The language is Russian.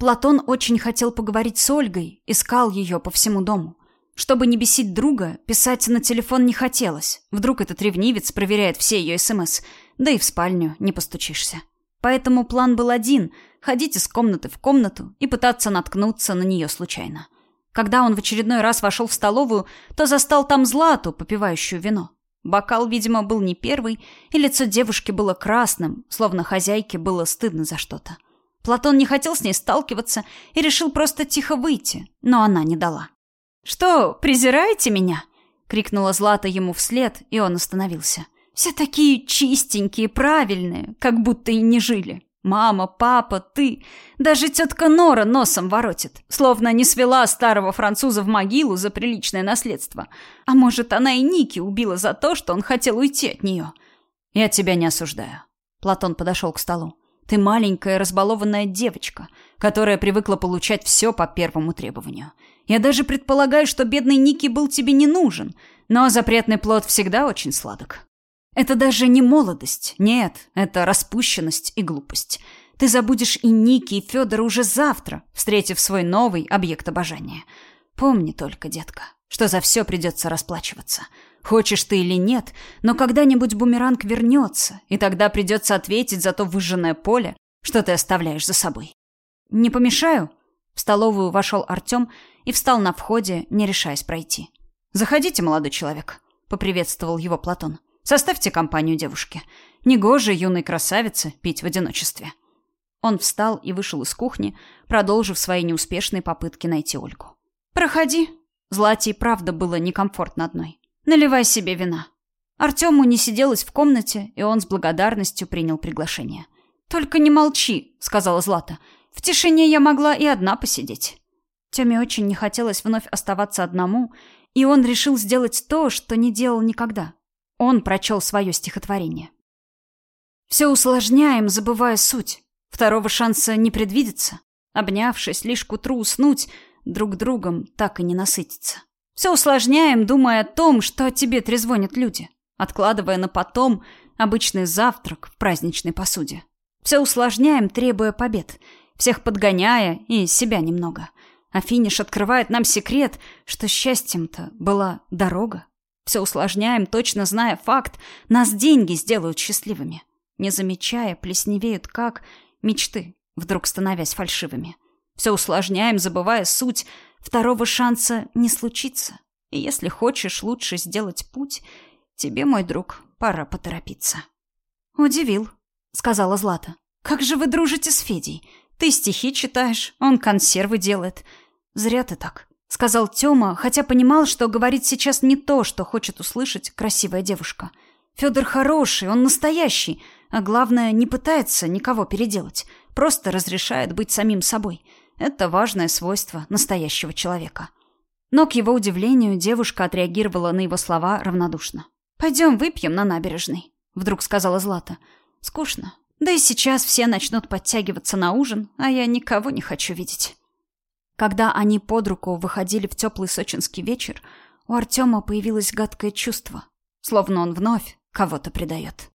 Платон очень хотел поговорить с Ольгой, искал ее по всему дому. Чтобы не бесить друга, писать на телефон не хотелось. Вдруг этот ревнивец проверяет все ее СМС, да и в спальню не постучишься. Поэтому план был один — ходить из комнаты в комнату и пытаться наткнуться на нее случайно. Когда он в очередной раз вошел в столовую, то застал там Злату, попивающую вино. Бокал, видимо, был не первый, и лицо девушки было красным, словно хозяйке было стыдно за что-то. Платон не хотел с ней сталкиваться и решил просто тихо выйти, но она не дала. «Что, презираете меня?» — крикнула Злата ему вслед, и он остановился. «Все такие чистенькие, правильные, как будто и не жили. Мама, папа, ты. Даже тетка Нора носом воротит, словно не свела старого француза в могилу за приличное наследство. А может, она и Ники убила за то, что он хотел уйти от нее. Я тебя не осуждаю. Платон подошел к столу. Ты маленькая разбалованная девочка, которая привыкла получать все по первому требованию. Я даже предполагаю, что бедный Ники был тебе не нужен, но запретный плод всегда очень сладок. Это даже не молодость. Нет, это распущенность и глупость. Ты забудешь и Ники, и Федора уже завтра, встретив свой новый объект обожания. Помни только, детка, что за все придется расплачиваться. Хочешь ты или нет, но когда-нибудь бумеранг вернется, и тогда придется ответить за то выжженное поле, что ты оставляешь за собой. Не помешаю? В столовую вошел Артем и встал на входе, не решаясь пройти. «Заходите, молодой человек», — поприветствовал его Платон. Составьте компанию девушке. Негоже юной красавице пить в одиночестве. Он встал и вышел из кухни, продолжив свои неуспешные попытки найти Ольгу. «Проходи». Злате и правда было некомфортно одной. «Наливай себе вина». Артему не сиделось в комнате, и он с благодарностью принял приглашение. «Только не молчи», — сказала Злата. «В тишине я могла и одна посидеть». Теме очень не хотелось вновь оставаться одному, и он решил сделать то, что не делал никогда. Он прочел свое стихотворение. «Все усложняем, забывая суть. Второго шанса не предвидится. Обнявшись, лишь к утру уснуть, друг другом так и не насытиться. Все усложняем, думая о том, что о тебе трезвонят люди, откладывая на потом обычный завтрак в праздничной посуде. Все усложняем, требуя побед, всех подгоняя и себя немного. А финиш открывает нам секрет, что счастьем-то была дорога. Все усложняем, точно зная факт. Нас деньги сделают счастливыми. Не замечая, плесневеют как мечты, вдруг становясь фальшивыми. Все усложняем, забывая суть. Второго шанса не случится. И если хочешь лучше сделать путь, тебе, мой друг, пора поторопиться. «Удивил», — сказала Злата. «Как же вы дружите с Федей? Ты стихи читаешь, он консервы делает. Зря ты так сказал Тёма, хотя понимал, что говорит сейчас не то, что хочет услышать красивая девушка. Федор хороший, он настоящий, а главное, не пытается никого переделать, просто разрешает быть самим собой. Это важное свойство настоящего человека. Но к его удивлению девушка отреагировала на его слова равнодушно. «Пойдем выпьем на набережной», — вдруг сказала Злата. «Скучно. Да и сейчас все начнут подтягиваться на ужин, а я никого не хочу видеть». Когда они под руку выходили в теплый сочинский вечер, у Артема появилось гадкое чувство, словно он вновь кого-то предает.